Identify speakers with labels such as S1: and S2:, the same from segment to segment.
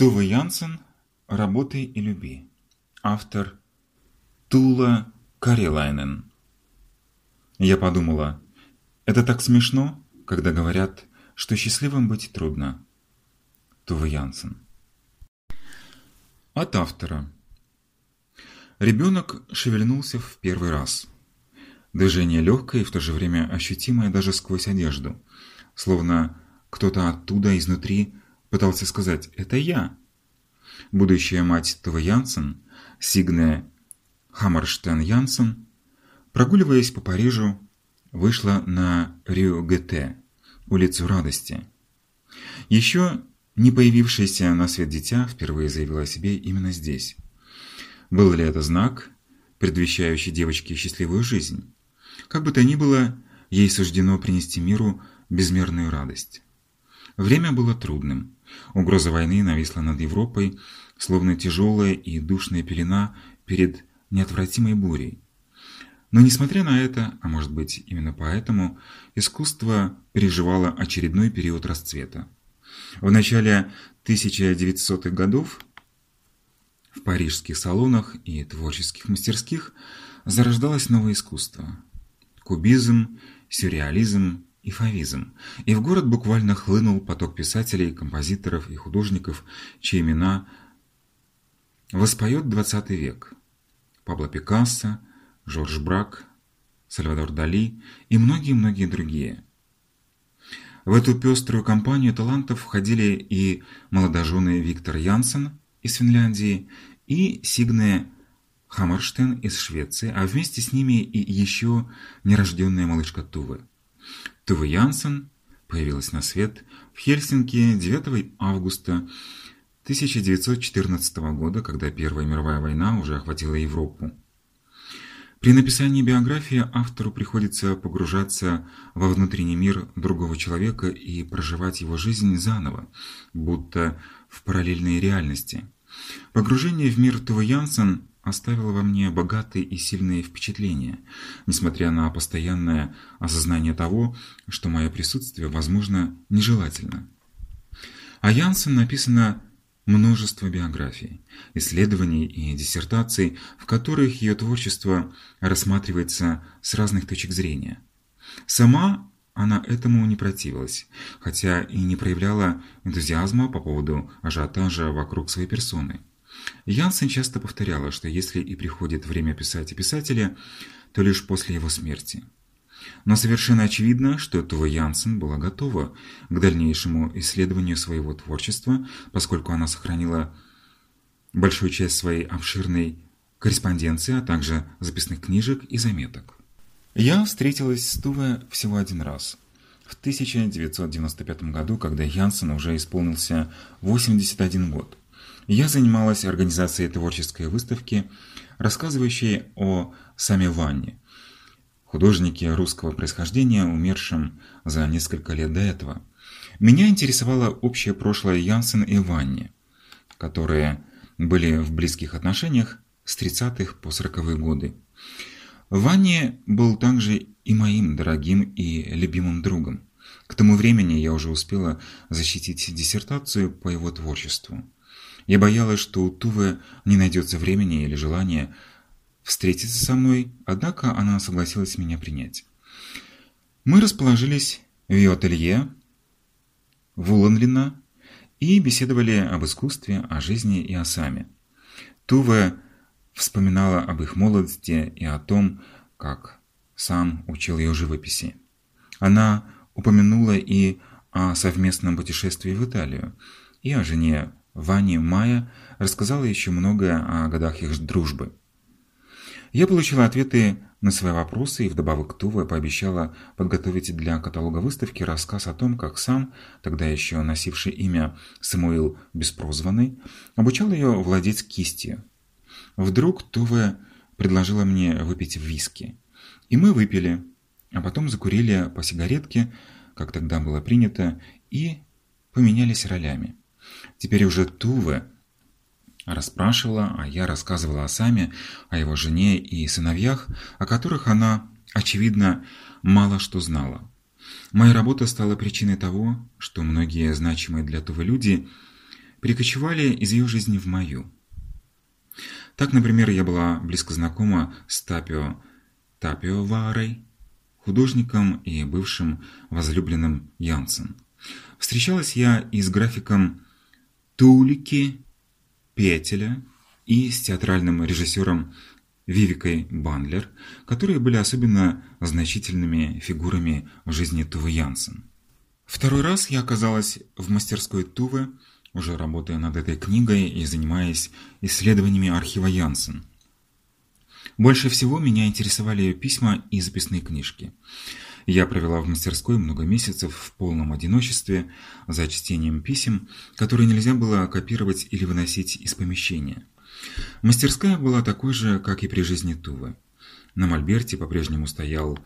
S1: Туве Янсен «Работай и люби». Автор Тула Карелайнен. Я подумала, это так смешно, когда говорят, что счастливым быть трудно. Туве Янсен. От автора. Ребенок шевельнулся в первый раз. Движение легкое и в то же время ощутимое даже сквозь одежду, словно кто-то оттуда изнутри пытался сказать «это я». Будущая мать Туве Янсен, Сигне Хаммерштен Янсен, прогуливаясь по Парижу, вышла на Рю ГТ, улицу Радости. Еще не появившееся на свет дитя впервые заявила о себе именно здесь. Был ли это знак, предвещающий девочке счастливую жизнь? Как бы то ни было, ей суждено принести миру безмерную радость. Время было трудным. Угроза войны нависла над Европой, словно тяжелая и душная пелена перед неотвратимой бурей. Но несмотря на это, а может быть именно поэтому, искусство переживало очередной период расцвета. В начале 1900-х годов в парижских салонах и творческих мастерских зарождалось новое искусство. Кубизм, сюрреализм и фавизм. И в город буквально хлынул поток писателей, композиторов и художников, чьи имена воспоет XX век. Пабло Пикассо, Жорж Брак, Сальвадор Дали и многие-многие другие. В эту пеструю компанию талантов входили и молодожены Виктор Янсен из Финляндии и Сигне Хаммерштейн из Швеции, а вместе с ними и еще нерожденная малышка Тувы. Туве Янсен появилась на свет в Хельсинки 9 августа 1914 года, когда Первая мировая война уже охватила Европу. При написании биографии автору приходится погружаться во внутренний мир другого человека и проживать его жизнь заново, будто в параллельной реальности. Погружение в мир Туве Янсен оставило во мне богатые и сильные впечатления, несмотря на постоянное осознание того, что мое присутствие, возможно, нежелательно. О Янсен написано множество биографий, исследований и диссертаций, в которых ее творчество рассматривается с разных точек зрения. Сама она этому не противилась, хотя и не проявляла энтузиазма по поводу ажиотажа вокруг своей персоны. Янсен часто повторяла, что если и приходит время писать о писателе, то лишь после его смерти. Но совершенно очевидно, что Туве Янсен была готова к дальнейшему исследованию своего творчества, поскольку она сохранила большую часть своей обширной корреспонденции, а также записных книжек и заметок. Я встретилась с Туве всего один раз. В 1995 году, когда Янсен уже исполнился 81 год. Я занималась организацией творческой выставки, рассказывающей о Саме Ванне, художнике русского происхождения, умершем за несколько лет до этого. Меня интересовало общее прошлое Янсен и Ванни, которые были в близких отношениях с 30-х по 40-е годы. Ванни был также и моим дорогим и любимым другом. К тому времени я уже успела защитить диссертацию по его творчеству. Я боялась, что у Тувы не найдется времени или желания встретиться со мной, однако она согласилась меня принять. Мы расположились в ее ателье в Уланлина и беседовали об искусстве, о жизни и о саме. Туве вспоминала об их молодости и о том, как сам учил ее живописи. Она упомянула и о совместном путешествии в Италию, и о жене Ване Майя рассказала еще многое о годах их дружбы. Я получила ответы на свои вопросы и вдобавок Тува пообещала подготовить для каталога выставки рассказ о том, как сам, тогда еще носивший имя Самуил Беспрозванный, обучал ее владеть кистью. Вдруг Тува предложила мне выпить виски. И мы выпили, а потом закурили по сигаретке, как тогда было принято, и поменялись ролями. Теперь уже Туве расспрашивала, а я рассказывала о Саме, о его жене и сыновьях, о которых она, очевидно, мало что знала. Моя работа стала причиной того, что многие значимые для Тувы люди перекочевали из ее жизни в мою. Так, например, я была близко знакома с Тапио Тапио Варой, художником и бывшим возлюбленным Янсен. Встречалась я и с графиком Тулики Петеля, и с театральным режиссером Вивикой Бандлер, которые были особенно значительными фигурами в жизни Тувы Янсен. Второй раз я оказалась в мастерской Тувы, уже работая над этой книгой и занимаясь исследованиями архива Янсен. Больше всего меня интересовали ее письма и записные книжки. Я провела в мастерской много месяцев в полном одиночестве за чтением писем, которые нельзя было копировать или выносить из помещения. Мастерская была такой же, как и при жизни Тувы. На мольберте по-прежнему стоял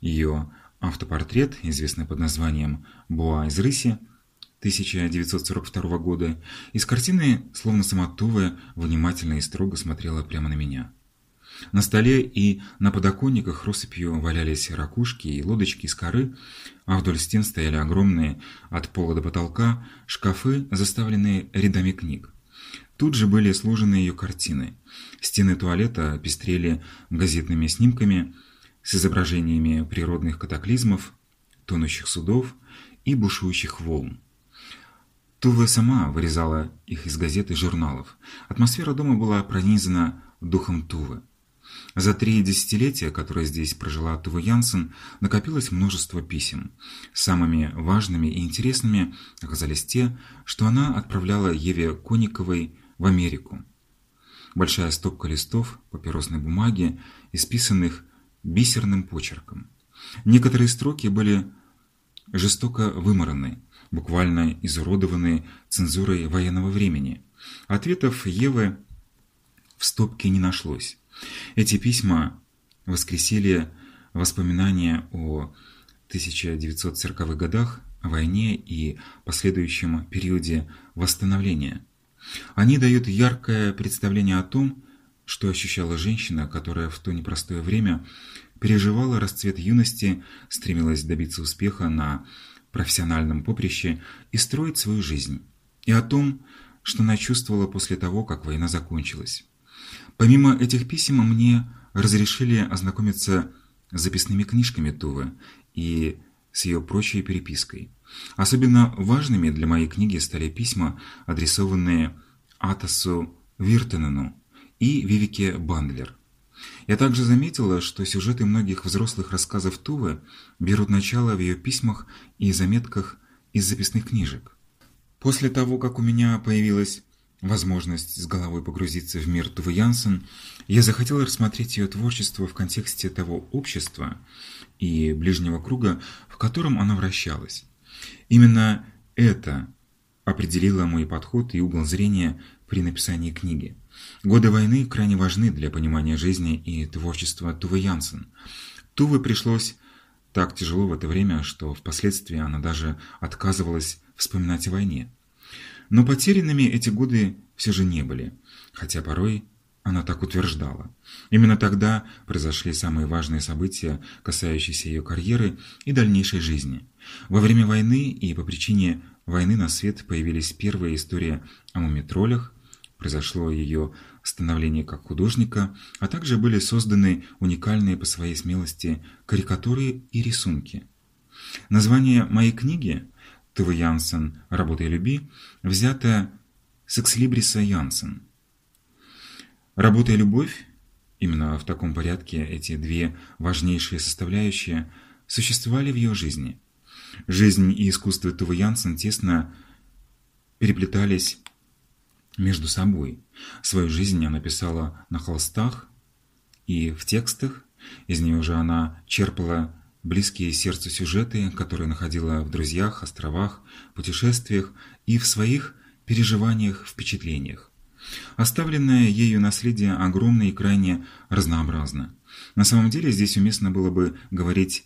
S1: ее автопортрет, известный под названием «Буа из рыси» 1942 года. Из картины, словно сама Тува, внимательно и строго смотрела прямо на меня. На столе и на подоконниках россыпью валялись ракушки и лодочки из коры, а вдоль стен стояли огромные, от пола до потолка, шкафы, заставленные рядами книг. Тут же были сложены ее картины. Стены туалета пестрели газетными снимками с изображениями природных катаклизмов, тонущих судов и бушующих волн. Тува сама вырезала их из газет и журналов. Атмосфера дома была пронизана духом Тувы. За три десятилетия, которые здесь прожила Тува Янсен, накопилось множество писем. Самыми важными и интересными оказались те, что она отправляла Еве Кониковой в Америку. Большая стопка листов папиросной бумаги, исписанных бисерным почерком. Некоторые строки были жестоко вымараны, буквально изуродованы цензурой военного времени. Ответов Евы в стопке не нашлось. Эти письма воскресили воспоминания о 1940-х годах, о войне и последующем периоде восстановления. Они дают яркое представление о том, что ощущала женщина, которая в то непростое время переживала расцвет юности, стремилась добиться успеха на профессиональном поприще и строить свою жизнь, и о том, что она чувствовала после того, как война закончилась. Помимо этих писем мне разрешили ознакомиться с записными книжками Тувы и с ее прочей перепиской. Особенно важными для моей книги стали письма, адресованные Атасу Виртенену и Вивике Бандлер. Я также заметила, что сюжеты многих взрослых рассказов Тувы берут начало в ее письмах и заметках из записных книжек. После того, как у меня появилась возможность с головой погрузиться в мир Тувы Янсен, я захотел рассмотреть ее творчество в контексте того общества и ближнего круга, в котором она вращалась. Именно это определило мой подход и угол зрения при написании книги. Годы войны крайне важны для понимания жизни и творчества Тувы Янсен. Тувы пришлось так тяжело в это время, что впоследствии она даже отказывалась вспоминать о войне. Но потерянными эти годы все же не были, хотя порой она так утверждала. Именно тогда произошли самые важные события, касающиеся ее карьеры и дальнейшей жизни. Во время войны и по причине войны на свет появились первые истории о мумитролях, произошло ее становление как художника, а также были созданы уникальные по своей смелости карикатуры и рисунки. Название моей книги Тв. Янсен «Работай люби» взято с экслибриса Янсен. Работа и любовь, именно в таком порядке эти две важнейшие составляющие, существовали в ее жизни. Жизнь и искусство Тувы Янсен тесно переплетались между собой. Свою жизнь она писала на холстах и в текстах, из нее же она черпала близкие сердцу сюжеты, которые находила в друзьях, островах, путешествиях и в своих переживаниях, впечатлениях. Оставленное ею наследие огромно и крайне разнообразно. На самом деле здесь уместно было бы говорить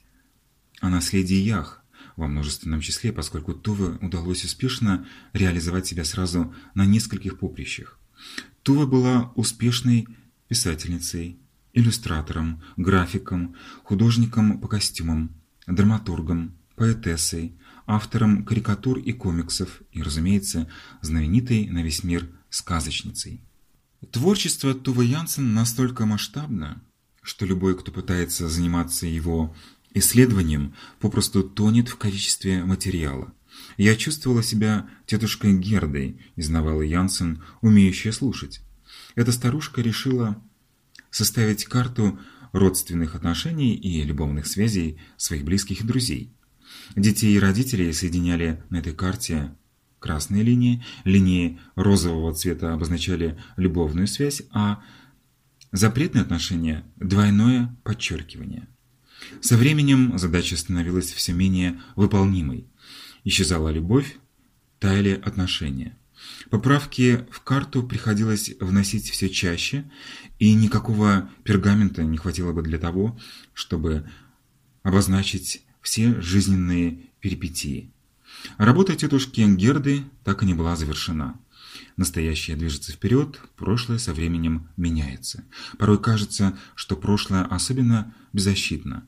S1: о наследии Ях во множественном числе, поскольку Туве удалось успешно реализовать себя сразу на нескольких поприщах. Тува была успешной писательницей, иллюстратором, графиком, художником по костюмам, драматургом, поэтессой, автором карикатур и комиксов и, разумеется, знаменитой на весь мир сказочницей. Творчество Тувы Янсен настолько масштабно, что любой, кто пытается заниматься его исследованием, попросту тонет в количестве материала. Я чувствовала себя тетушкой Гердой из новеллы Янсен, умеющая слушать. Эта старушка решила составить карту родственных отношений и любовных связей своих близких и друзей. Детей и родителей соединяли на этой карте красные линии, линии розового цвета обозначали любовную связь, а запретные отношения – двойное подчеркивание. Со временем задача становилась все менее выполнимой. Исчезала любовь, таяли отношения. Поправки в карту приходилось вносить все чаще, и никакого пергамента не хватило бы для того, чтобы обозначить все жизненные перипетии. Работа тетушки Герды так и не была завершена. Настоящее движется вперед, прошлое со временем меняется. Порой кажется, что прошлое особенно беззащитно.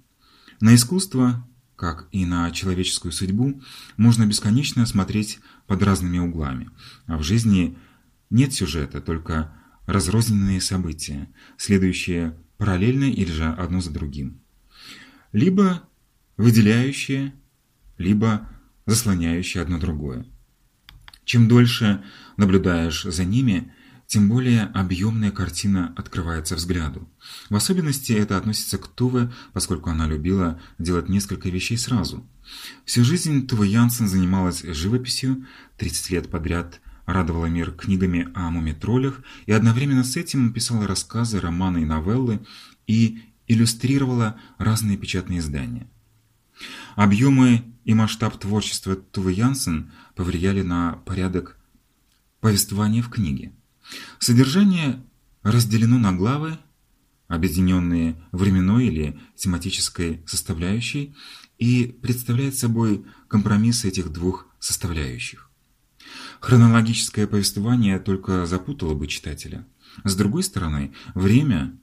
S1: На искусство, как и на человеческую судьбу, можно бесконечно смотреть под разными углами. А в жизни нет сюжета, только разрозненные события, следующие параллельно или же одно за другим. Либо выделяющие, либо заслоняющие одно другое. Чем дольше наблюдаешь за ними, тем более объемная картина открывается взгляду. В особенности это относится к Туве, поскольку она любила делать несколько вещей сразу. Всю жизнь Туве Янсен занималась живописью, 30 лет подряд радовала мир книгами о мумитролях и одновременно с этим писала рассказы, романы и новеллы и иллюстрировала разные печатные издания. Объемы и масштаб творчества Тувы Янсен повлияли на порядок повествования в книге. Содержание разделено на главы, объединенные временной или тематической составляющей, и представляет собой компромисс этих двух составляющих. Хронологическое повествование только запутало бы читателя. С другой стороны, время,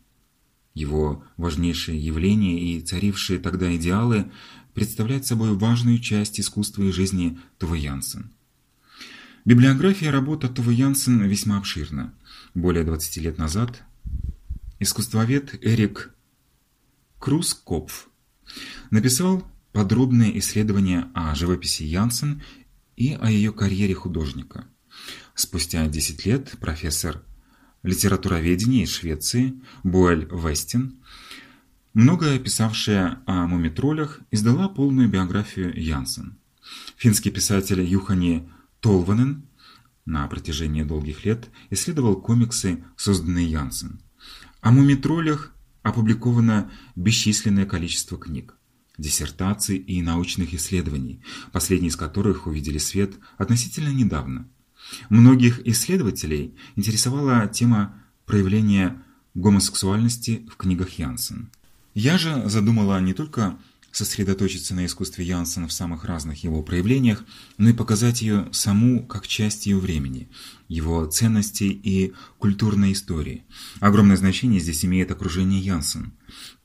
S1: его важнейшее явление и царившие тогда идеалы представляет собой важную часть искусства и жизни Тувы Янсен. Библиография работы Тувы Янсен весьма обширна. Более 20 лет назад искусствовед Эрик Крускопф написал подробное исследование о живописи Янсен и о ее карьере художника. Спустя 10 лет профессор литературоведения из Швеции Буэль Вестин многое писавшая о мумитролях, издала полную биографию Янсен. Финский писатель Юхани Толванен на протяжении долгих лет исследовал комиксы, созданные Янсен. О мумитролях опубликовано бесчисленное количество книг, диссертаций и научных исследований, последние из которых увидели свет относительно недавно. Многих исследователей интересовала тема проявления гомосексуальности в книгах Янсен. Я же задумала не только сосредоточиться на искусстве Янсена в самых разных его проявлениях, но и показать ее саму как часть ее времени, его ценностей и культурной истории. Огромное значение здесь имеет окружение Янсен.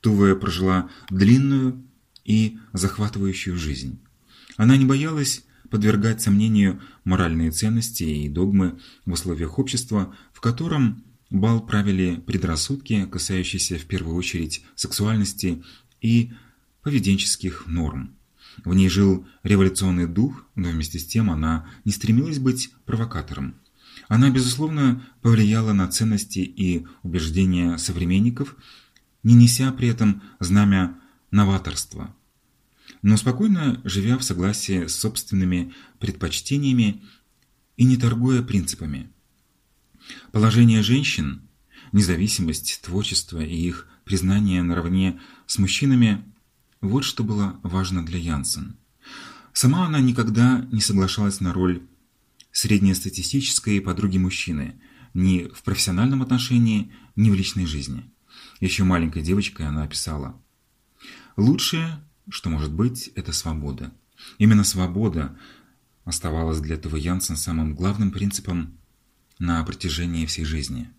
S1: Туве прожила длинную и захватывающую жизнь. Она не боялась подвергать сомнению моральные ценности и догмы в условиях общества, в котором Бал правили предрассудки, касающиеся в первую очередь сексуальности и поведенческих норм. В ней жил революционный дух, но вместе с тем она не стремилась быть провокатором. Она, безусловно, повлияла на ценности и убеждения современников, не неся при этом знамя новаторства, но спокойно живя в согласии с собственными предпочтениями и не торгуя принципами. Положение женщин, независимость, творчество и их признание наравне с мужчинами – вот что было важно для Янсен. Сама она никогда не соглашалась на роль среднестатистической подруги мужчины ни в профессиональном отношении, ни в личной жизни. Еще маленькой девочкой она описала «Лучшее, что может быть, это свобода». Именно свобода оставалась для этого Янсен самым главным принципом на протяжении всей жизни.